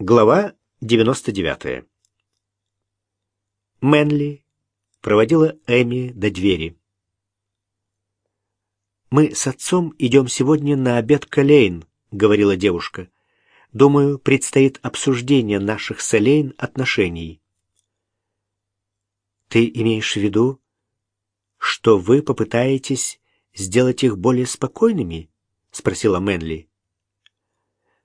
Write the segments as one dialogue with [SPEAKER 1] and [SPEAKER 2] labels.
[SPEAKER 1] Глава 99. Мэнли проводила Эми до двери. «Мы с отцом идем сегодня на обед к Элейн», — говорила девушка. «Думаю, предстоит обсуждение наших с Элейн отношений». «Ты имеешь в виду, что вы попытаетесь сделать их более спокойными?» — спросила Мэнли.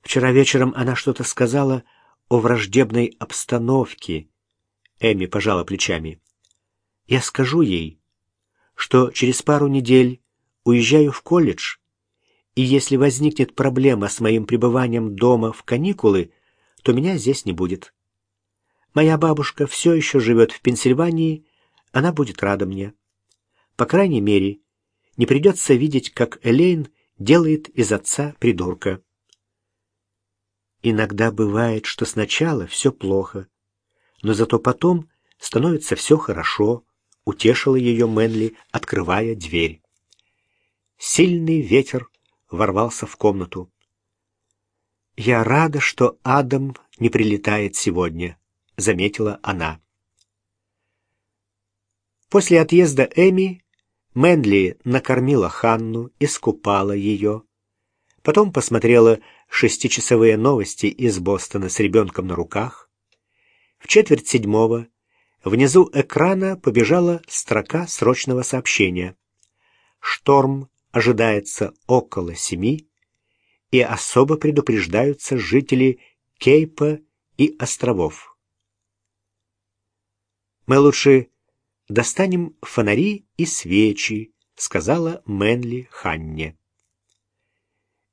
[SPEAKER 1] Вчера вечером она что-то сказала о враждебной обстановке. Эми пожала плечами. Я скажу ей, что через пару недель уезжаю в колледж, и если возникнет проблема с моим пребыванием дома в каникулы, то меня здесь не будет. Моя бабушка все еще живет в Пенсильвании, она будет рада мне. По крайней мере, не придется видеть, как Элейн делает из отца придурка. Иногда бывает, что сначала все плохо, но зато потом становится все хорошо, утешила ее Мэнли, открывая дверь. Сильный ветер ворвался в комнату. «Я рада, что Адам не прилетает сегодня», — заметила она. После отъезда Эми Мэнли накормила Ханну, искупала ее, потом посмотрела шестичасовые новости из Бостона с ребенком на руках. В четверть седьмого внизу экрана побежала строка срочного сообщения. Шторм ожидается около семи, и особо предупреждаются жители Кейпа и островов. «Мы лучше достанем фонари и свечи», — сказала Мэнли Ханне.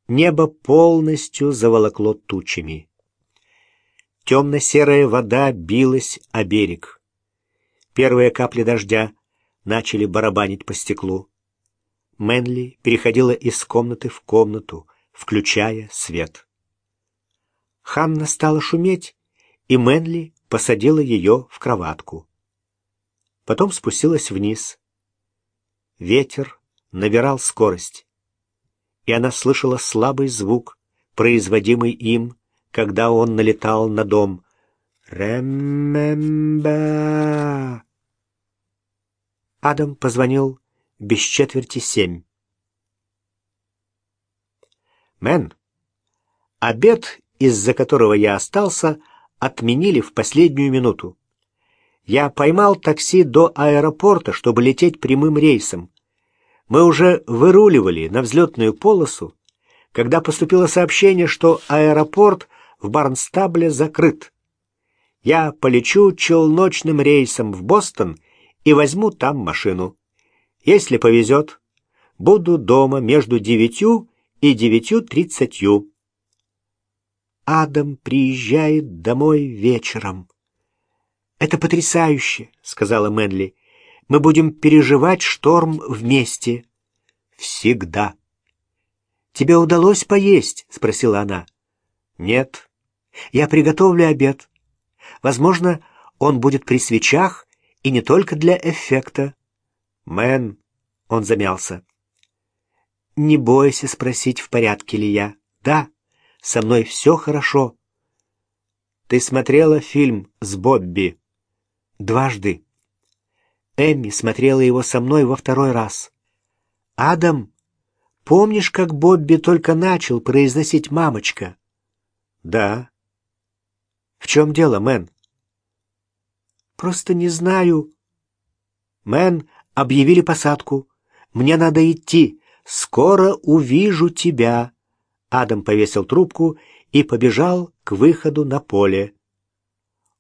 [SPEAKER 1] Небо полностью заволокло тучами. Темно-серая вода билась о берег. Первые капли дождя начали барабанить по стеклу. Мэнли переходила из комнаты в комнату, включая свет. Ханна стала шуметь, и Мэнли посадила ее в кроватку. Потом спустилась вниз. Ветер набирал скорость и она слышала слабый звук, производимый им, когда он налетал на дом. «Ремембе!» Адам позвонил без четверти семь. «Мэн, обед, из-за которого я остался, отменили в последнюю минуту. Я поймал такси до аэропорта, чтобы лететь прямым рейсом. Мы уже выруливали на взлетную полосу, когда поступило сообщение, что аэропорт в Барнстабле закрыт. Я полечу челночным рейсом в Бостон и возьму там машину. Если повезет, буду дома между девятью и девятью тридцатью. Адам приезжает домой вечером. «Это потрясающе», — сказала Мэнли. Мы будем переживать шторм вместе. Всегда. Тебе удалось поесть? спросила она. Нет. Я приготовлю обед. Возможно, он будет при свечах и не только для эффекта. Мэн, он замялся. Не бойся спросить, в порядке ли я. Да, со мной все хорошо. Ты смотрела фильм с Бобби? Дважды. Эмми смотрела его со мной во второй раз. «Адам, помнишь, как Бобби только начал произносить «мамочка»?» «Да». «В чем дело, Мэн?» «Просто не знаю». «Мэн, объявили посадку. Мне надо идти. Скоро увижу тебя». Адам повесил трубку и побежал к выходу на поле.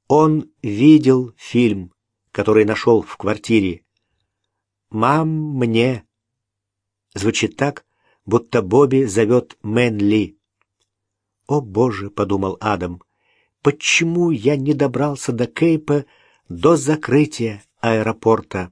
[SPEAKER 1] Он видел фильм который нашел в квартире. «Мам, мне!» Звучит так, будто Бобби зовет Мэнли. «О, Боже!» — подумал Адам. «Почему я не добрался до Кейпа до закрытия аэропорта?»